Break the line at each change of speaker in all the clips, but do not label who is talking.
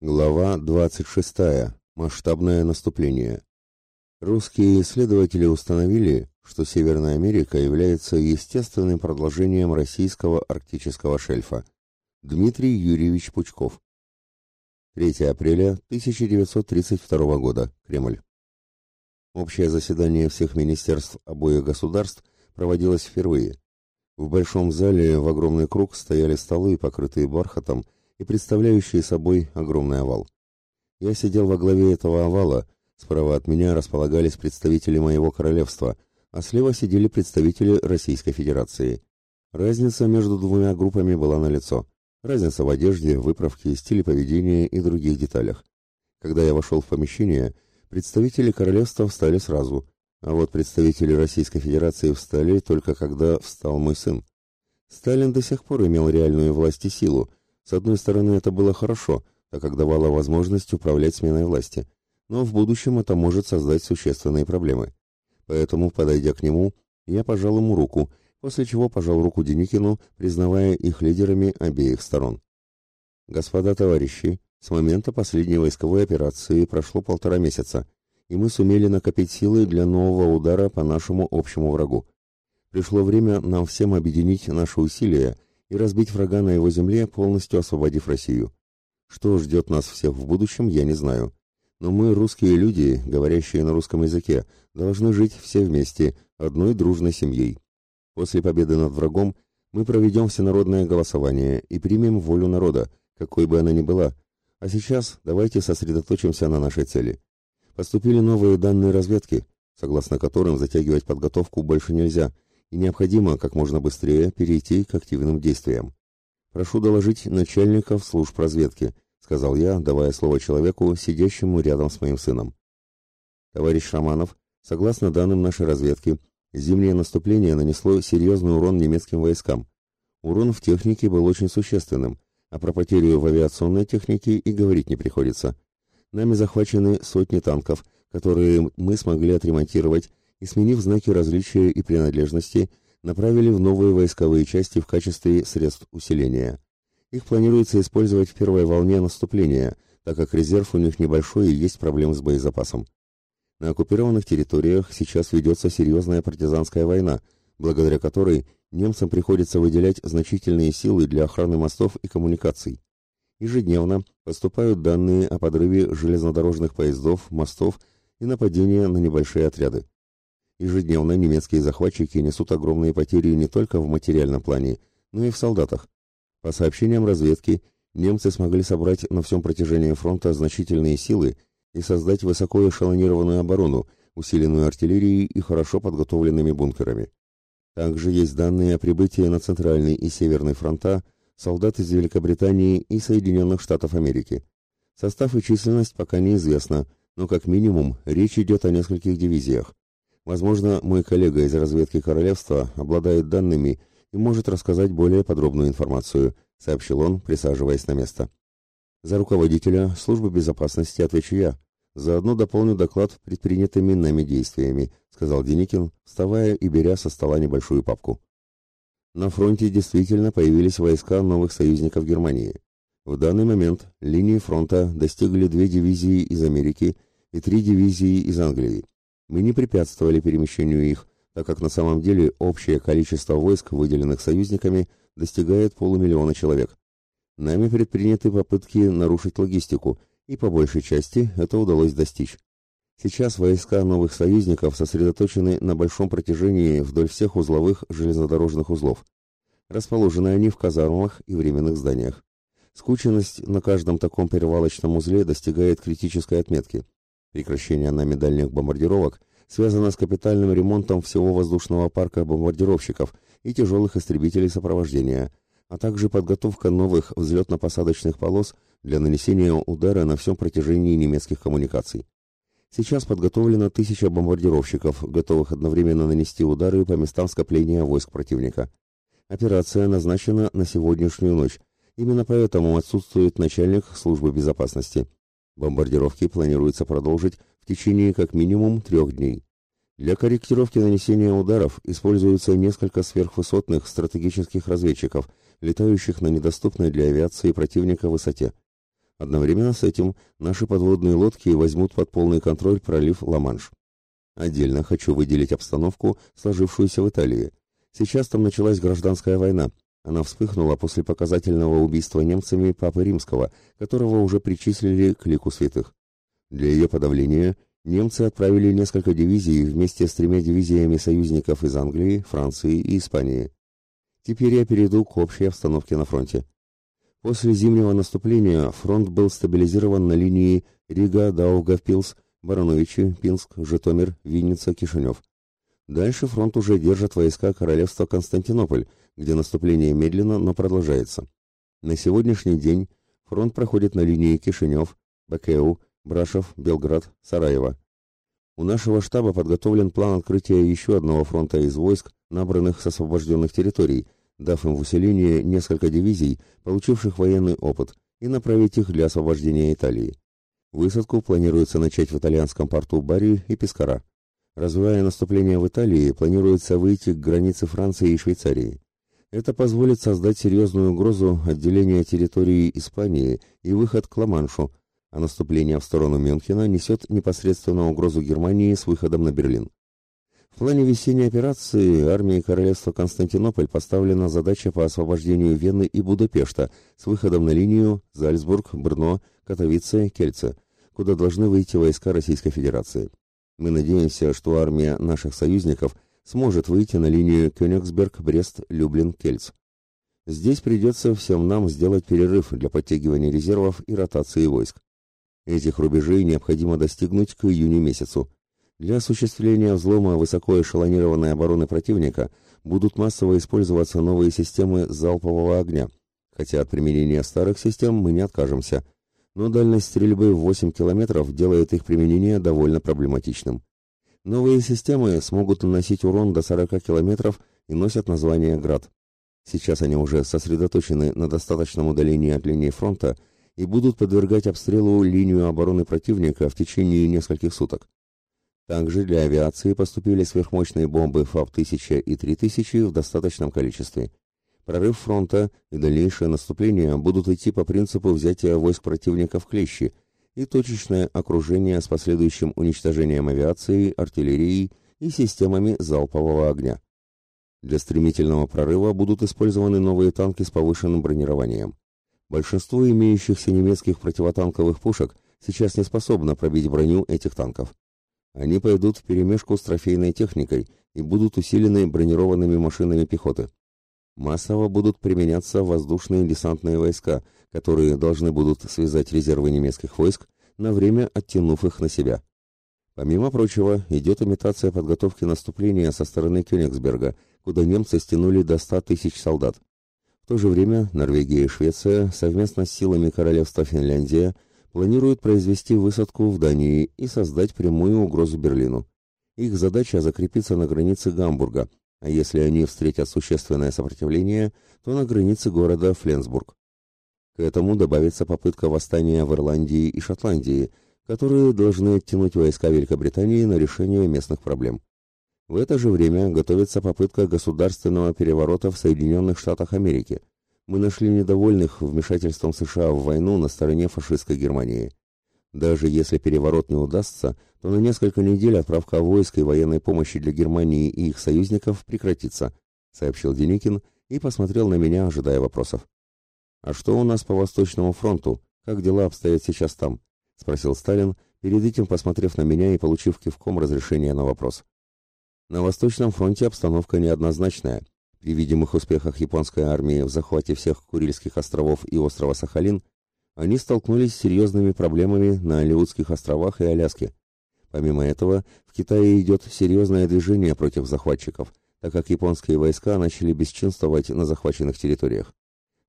Глава 26. Масштабное наступление. Русские исследователи установили, что Северная Америка является естественным продолжением российского арктического шельфа. Дмитрий Юрьевич Пучков. 3 апреля 1932 года. Кремль. Общее заседание всех министерств обоих государств проводилось впервые. В большом зале в огромный круг стояли столы, покрытые бархатом, и представляющие собой огромный овал. Я сидел во главе этого овала, справа от меня располагались представители моего королевства, а слева сидели представители Российской Федерации. Разница между двумя группами была налицо. Разница в одежде, выправке, стиле поведения и других деталях. Когда я вошел в помещение, представители королевства встали сразу, а вот представители Российской Федерации встали только когда встал мой сын. Сталин до сих пор имел реальную власть и силу, с одной стороны, это было хорошо, так как давало возможность управлять сменой власти, но в будущем это может создать существенные проблемы. Поэтому, подойдя к нему, я пожал ему руку, после чего пожал руку Деникину, признавая их лидерами обеих сторон. Господа товарищи, с момента последней войсковой операции прошло полтора месяца, и мы сумели накопить силы для нового удара по нашему общему врагу. Пришло время нам всем объединить наши усилия и разбить врага на его земле, полностью освободив Россию. Что ждет нас всех в будущем, я не знаю. Но мы, русские люди, говорящие на русском языке, должны жить все вместе, одной дружной семьей. После победы над врагом мы проведем всенародное голосование и примем волю народа, какой бы она ни была. А сейчас давайте сосредоточимся на нашей цели. Поступили новые данные разведки, согласно которым затягивать подготовку больше нельзя – и необходимо как можно быстрее перейти к активным действиям. Прошу доложить начальников служб разведки, сказал я, давая слово человеку, сидящему рядом с моим сыном. Товарищ Романов, согласно данным нашей разведки, зимнее наступление нанесло серьезный урон немецким войскам. Урон в технике был очень существенным, а про потерю в авиационной технике и говорить не приходится. Нами захвачены сотни танков, которые мы смогли отремонтировать и, сменив знаки различия и принадлежности, направили в новые войсковые части в качестве средств усиления. Их планируется использовать в первой волне наступления, так как резерв у них небольшой и есть проблемы с боезапасом. На оккупированных территориях сейчас ведется серьезная партизанская война, благодаря которой немцам приходится выделять значительные силы для охраны мостов и коммуникаций. Ежедневно поступают данные о подрыве железнодорожных поездов, мостов и нападения на небольшие отряды. Ежедневно немецкие захватчики несут огромные потери не только в материальном плане, но и в солдатах. По сообщениям разведки, немцы смогли собрать на всем протяжении фронта значительные силы и создать высоко эшелонированную оборону, усиленную артиллерией и хорошо подготовленными бункерами. Также есть данные о прибытии на Центральный и Северный фронта солдат из Великобритании и Соединенных Штатов Америки. Состав и численность пока неизвестна, но как минимум речь идет о нескольких дивизиях. Возможно, мой коллега из разведки королевства обладает данными и может рассказать более подробную информацию, сообщил он, присаживаясь на место. За руководителя службы безопасности отвечу я. Заодно дополню доклад предпринятыми нами действиями, сказал Деникин, вставая и беря со стола небольшую папку. На фронте действительно появились войска новых союзников Германии. В данный момент линии фронта достигли две дивизии из Америки и три дивизии из Англии. Мы не препятствовали перемещению их, так как на самом деле общее количество войск, выделенных союзниками, достигает полумиллиона человек. Нами предприняты попытки нарушить логистику, и по большей части это удалось достичь. Сейчас войска новых союзников сосредоточены на большом протяжении вдоль всех узловых железнодорожных узлов. Расположены они в казармах и временных зданиях. Скученность на каждом таком перевалочном узле достигает критической отметки – Прекращение нами дальних бомбардировок связано с капитальным ремонтом всего воздушного парка бомбардировщиков и тяжелых истребителей сопровождения, а также подготовка новых взлетно-посадочных полос для нанесения удара на всем протяжении немецких коммуникаций. Сейчас подготовлено тысяча бомбардировщиков, готовых одновременно нанести удары по местам скопления войск противника. Операция назначена на сегодняшнюю ночь. Именно поэтому отсутствует начальник службы безопасности. Бомбардировки планируется продолжить в течение как минимум трех дней. Для корректировки нанесения ударов используются несколько сверхвысотных стратегических разведчиков, летающих на недоступной для авиации противника высоте. Одновременно с этим наши подводные лодки возьмут под полный контроль пролив Ла-Манш. Отдельно хочу выделить обстановку, сложившуюся в Италии. Сейчас там началась гражданская война. Она вспыхнула после показательного убийства немцами Папы Римского, которого уже причислили к лику святых. Для ее подавления немцы отправили несколько дивизий вместе с тремя дивизиями союзников из Англии, Франции и Испании. Теперь я перейду к общей обстановке на фронте. После зимнего наступления фронт был стабилизирован на линии Рига-Даугавпилс, Барановичи, Пинск, Житомир, Винница, Кишинев. Дальше фронт уже держат войска королевства Константинополь, где наступление медленно, но продолжается. На сегодняшний день фронт проходит на линии Кишинев, Бакеу, Брашов, Белград, Сараево. У нашего штаба подготовлен план открытия еще одного фронта из войск, набранных с освобожденных территорий, дав им в усиление несколько дивизий, получивших военный опыт, и направить их для освобождения Италии. Высадку планируется начать в итальянском порту Бари и Пескара. Развивая наступление в Италии, планируется выйти к границе Франции и Швейцарии. Это позволит создать серьезную угрозу отделения территории Испании и выход к Ла-Маншу, а наступление в сторону Мюнхена несет непосредственно угрозу Германии с выходом на Берлин. В плане весенней операции армии королевства Константинополь поставлена задача по освобождению Вены и Будапешта с выходом на линию Зальцбург, Брно, Катовице, Кельце, куда должны выйти войска Российской Федерации. Мы надеемся, что армия наших союзников сможет выйти на линию Кёнигсберг, Брест, Люблин, Кельц. Здесь придется всем нам сделать перерыв для подтягивания резервов и ротации войск. Этих рубежей необходимо достигнуть к июню месяцу. Для осуществления взлома высоко эшелонированной обороны противника будут массово использоваться новые системы залпового огня, хотя от применения старых систем мы не откажемся, но дальность стрельбы в 8 километров делает их применение довольно проблематичным. Новые системы смогут наносить урон до 40 километров и носят название «Град». Сейчас они уже сосредоточены на достаточном удалении от линии фронта и будут подвергать обстрелу линию обороны противника в течение нескольких суток. Также для авиации поступили сверхмощные бомбы ФАБ-1000 и 3000 в достаточном количестве. Прорыв фронта и дальнейшее наступление будут идти по принципу взятия войск противника в клещи и точечное окружение с последующим уничтожением авиации, артиллерии и системами залпового огня. Для стремительного прорыва будут использованы новые танки с повышенным бронированием. Большинство имеющихся немецких противотанковых пушек сейчас не способно пробить броню этих танков. Они пойдут вперемешку с трофейной техникой и будут усилены бронированными машинами пехоты. Массово будут применяться воздушные десантные войска, которые должны будут связать резервы немецких войск, на время оттянув их на себя. Помимо прочего, идет имитация подготовки наступления со стороны Кёнигсберга, куда немцы стянули до 100 тысяч солдат. В то же время Норвегия и Швеция совместно с силами Королевства Финляндия – планируют произвести высадку в Дании и создать прямую угрозу Берлину. Их задача закрепиться на границе Гамбурга, а если они встретят существенное сопротивление, то на границе города Фленсбург. К этому добавится попытка восстания в Ирландии и Шотландии, которые должны оттянуть войска Великобритании на решение местных проблем. В это же время готовится попытка государственного переворота в Соединенных Штатах Америки – мы нашли недовольных вмешательством США в войну на стороне фашистской Германии. Даже если переворот не удастся, то на несколько недель отправка войск и военной помощи для Германии и их союзников прекратится, сообщил Деникин и посмотрел на меня, ожидая вопросов. А что у нас по Восточному фронту? Как дела обстоят сейчас там? спросил Сталин, перед этим посмотрев на меня и получив кивком разрешение на вопрос. На Восточном фронте обстановка неоднозначная. При видимых успехах японской армии в захвате всех Курильских островов и острова Сахалин, они столкнулись с серьезными проблемами на Алиутских островах и Аляске. Помимо этого, в Китае идет серьезное движение против захватчиков, так как японские войска начали бесчинствовать на захваченных территориях.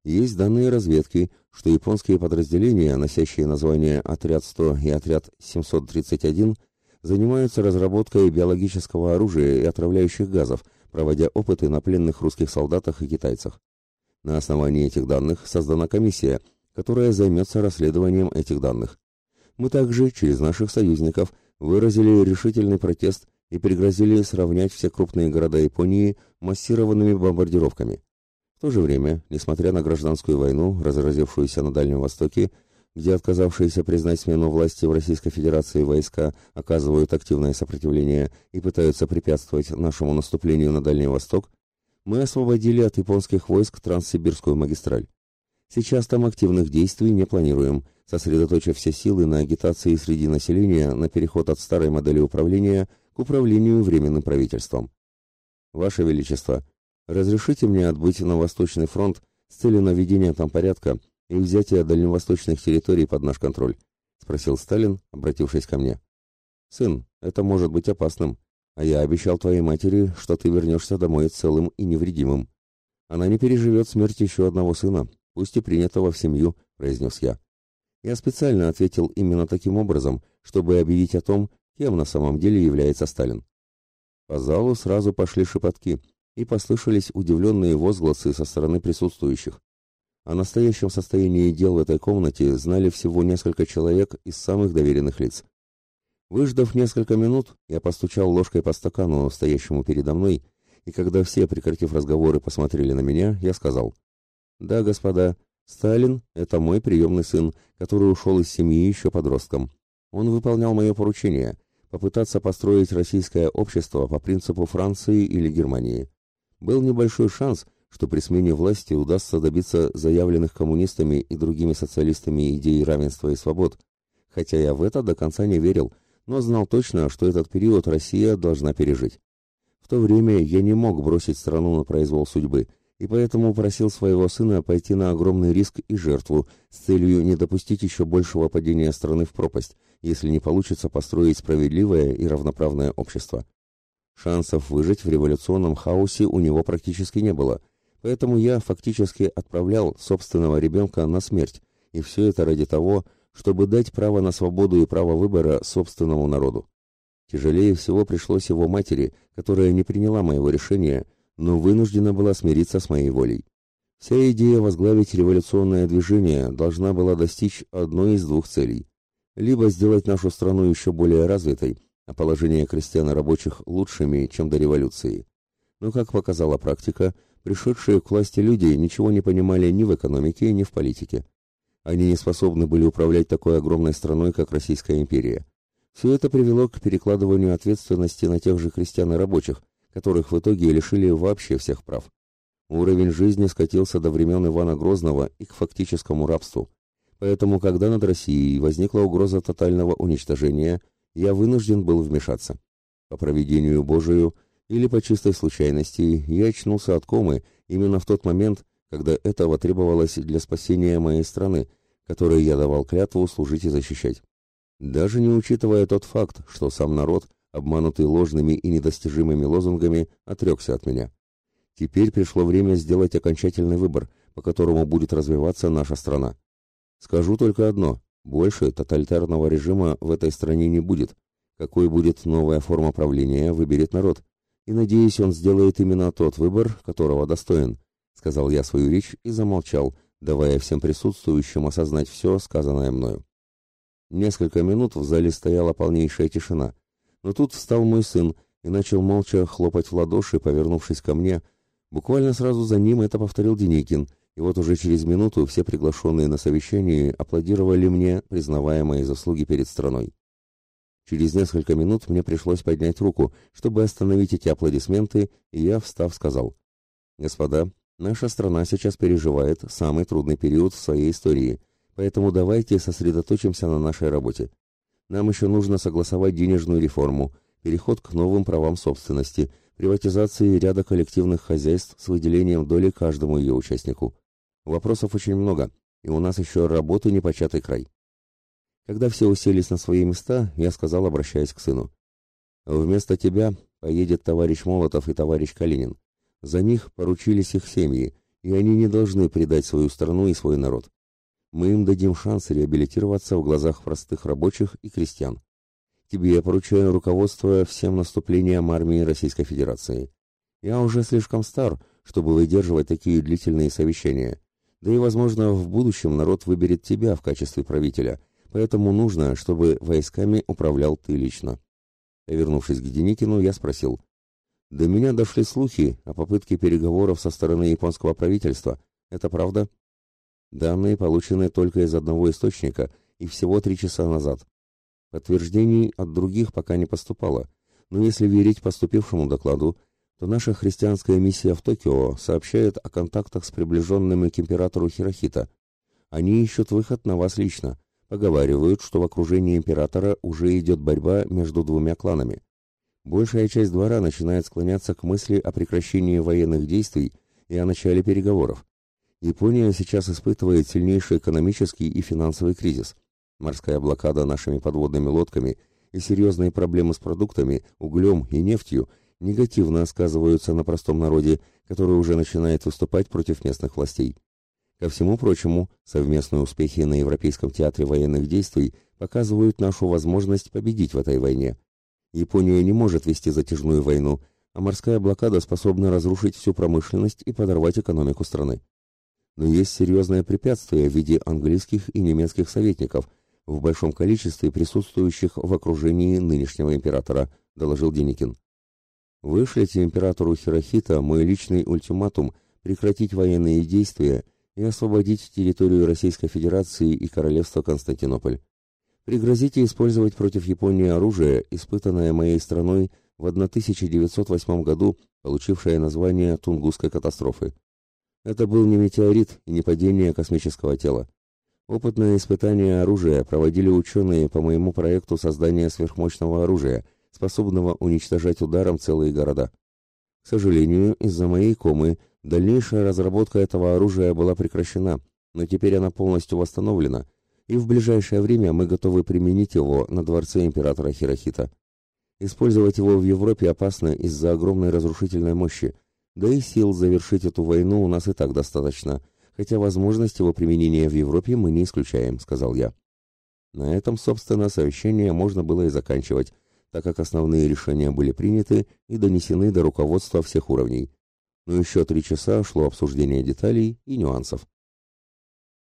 Есть данные разведки, что японские подразделения, носящие названия «Отряд 100» и «Отряд 731», занимаются разработкой биологического оружия и отравляющих газов – проводя опыты на пленных русских солдатах и китайцах. На основании этих данных создана комиссия, которая займется расследованием этих данных. Мы также, через наших союзников, выразили решительный протест и пригрозили сравнять все крупные города Японии массированными бомбардировками. В то же время, несмотря на гражданскую войну, разразившуюся на Дальнем Востоке, где отказавшиеся признать смену власти в Российской Федерации войска оказывают активное сопротивление и пытаются препятствовать нашему наступлению на Дальний Восток, мы освободили от японских войск Транссибирскую магистраль. Сейчас там активных действий не планируем, сосредоточив все силы на агитации среди населения на переход от старой модели управления к управлению временным правительством. Ваше Величество, разрешите мне отбыть на Восточный фронт с целью наведения там порядка и взятия дальневосточных территорий под наш контроль, спросил Сталин, обратившись ко мне. Сын, это может быть опасным, а я обещал твоей матери, что ты вернешься домой целым и невредимым. Она не переживет смерть еще одного сына, пусть и принятого в семью, произнес я. Я специально ответил именно таким образом, чтобы объявить о том, кем на самом деле является Сталин. По залу сразу пошли шепотки, и послышались удивленные возгласы со стороны присутствующих. О настоящем состоянии дел в этой комнате знали всего несколько человек из самых доверенных лиц. Выждав несколько минут, я постучал ложкой по стакану, стоящему передо мной, и когда все, прекратив разговоры, посмотрели на меня, я сказал, «Да, господа, Сталин — это мой приемный сын, который ушел из семьи еще подростком. Он выполнял мое поручение — попытаться построить российское общество по принципу Франции или Германии. Был небольшой шанс — что при смене власти удастся добиться заявленных коммунистами и другими социалистами идей равенства и свобод, хотя я в это до конца не верил, но знал точно, что этот период Россия должна пережить. В то время я не мог бросить страну на произвол судьбы, и поэтому просил своего сына пойти на огромный риск и жертву с целью не допустить еще большего падения страны в пропасть, если не получится построить справедливое и равноправное общество. Шансов выжить в революционном хаосе у него практически не было, Поэтому я фактически отправлял собственного ребенка на смерть, и все это ради того, чтобы дать право на свободу и право выбора собственному народу. Тяжелее всего пришлось его матери, которая не приняла моего решения, но вынуждена была смириться с моей волей. Вся идея возглавить революционное движение должна была достичь одной из двух целей. Либо сделать нашу страну еще более развитой, а положение крестьян и рабочих лучшими, чем до революции. Но, как показала практика, пришедшие к власти люди ничего не понимали ни в экономике, ни в политике. Они не способны были управлять такой огромной страной, как Российская империя. Все это привело к перекладыванию ответственности на тех же крестьян и рабочих, которых в итоге лишили вообще всех прав. Уровень жизни скатился до времен Ивана Грозного и к фактическому рабству. Поэтому, когда над Россией возникла угроза тотального уничтожения, я вынужден был вмешаться. По проведению Божию – или по чистой случайности я очнулся от комы именно в тот момент, когда этого требовалось для спасения моей страны, которой я давал клятву служить и защищать. Даже не учитывая тот факт, что сам народ, обманутый ложными и недостижимыми лозунгами, отрекся от меня. Теперь пришло время сделать окончательный выбор, по которому будет развиваться наша страна. Скажу только одно, больше тоталитарного режима в этой стране не будет. Какой будет новая форма правления, выберет народ, и надеюсь, он сделает именно тот выбор, которого достоин, сказал я свою речь и замолчал, давая всем присутствующим осознать все, сказанное мною. Несколько минут в зале стояла полнейшая тишина, но тут встал мой сын и начал молча хлопать в ладоши, повернувшись ко мне. Буквально сразу за ним это повторил Деникин, и вот уже через минуту все приглашенные на совещание аплодировали мне, признавая мои заслуги перед страной. Через несколько минут мне пришлось поднять руку, чтобы остановить эти аплодисменты, и я, встав, сказал, «Господа, наша страна сейчас переживает самый трудный период в своей истории, поэтому давайте сосредоточимся на нашей работе. Нам еще нужно согласовать денежную реформу, переход к новым правам собственности, приватизации ряда коллективных хозяйств с выделением доли каждому ее участнику. Вопросов очень много, и у нас еще работы непочатый край. Когда все уселись на свои места, я сказал, обращаясь к сыну. «Вместо тебя поедет товарищ Молотов и товарищ Калинин. За них поручились их семьи, и они не должны предать свою страну и свой народ. Мы им дадим шанс реабилитироваться в глазах простых рабочих и крестьян. Тебе я поручаю руководство всем наступлением армии Российской Федерации. Я уже слишком стар, чтобы выдерживать такие длительные совещания. Да и, возможно, в будущем народ выберет тебя в качестве правителя, поэтому нужно, чтобы войсками управлял ты лично. Вернувшись к Деникину, я спросил. До меня дошли слухи о попытке переговоров со стороны японского правительства. Это правда? Данные получены только из одного источника и всего три часа назад. Подтверждений от других пока не поступало, но если верить поступившему докладу, то наша христианская миссия в Токио сообщает о контактах с приближенными к императору Хирохита. Они ищут выход на вас лично, поговаривают, что в окружении императора уже идет борьба между двумя кланами. Большая часть двора начинает склоняться к мысли о прекращении военных действий и о начале переговоров. Япония сейчас испытывает сильнейший экономический и финансовый кризис. Морская блокада нашими подводными лодками и серьезные проблемы с продуктами, углем и нефтью негативно сказываются на простом народе, который уже начинает выступать против местных властей. Ко всему прочему, совместные успехи на Европейском театре военных действий показывают нашу возможность победить в этой войне. Япония не может вести затяжную войну, а морская блокада способна разрушить всю промышленность и подорвать экономику страны но есть серьезное препятствие в виде английских и немецких советников, в большом количестве присутствующих в окружении нынешнего императора, доложил Деникин. Вышлите императору Хирохита мой личный ультиматум прекратить военные действия и освободить территорию Российской Федерации и Королевства Константинополь. Пригрозите использовать против Японии оружие, испытанное моей страной в 1908 году, получившее название Тунгусской катастрофы. Это был не метеорит и не падение космического тела. Опытное испытание оружия проводили ученые по моему проекту создания сверхмощного оружия, способного уничтожать ударом целые города. К сожалению, из-за моей комы дальнейшая разработка этого оружия была прекращена, но теперь она полностью восстановлена, и в ближайшее время мы готовы применить его на дворце императора Хирохита. Использовать его в Европе опасно из-за огромной разрушительной мощи, да и сил завершить эту войну у нас и так достаточно, хотя возможность его применения в Европе мы не исключаем, сказал я. На этом, собственно, совещание можно было и заканчивать, так как основные решения были приняты и донесены до руководства всех уровней. Но еще три часа шло обсуждение деталей и нюансов.